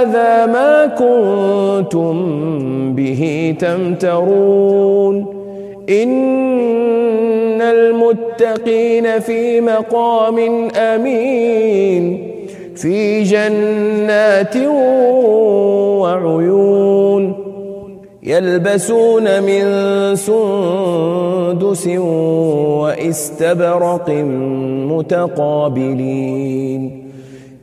هذا ما كنتم به تمترون. إن المتقين في مقام أمين في جنات وعيون يلبسون من سندس واستبرق متقابلين.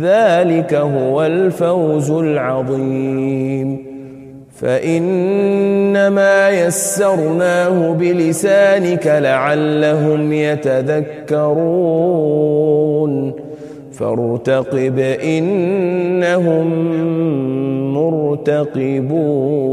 ذلك هو الفوز العظيم. فإنما يسرناه بلسانك لعلهم يتذكرون. فارتقب إنهم مرتقبون.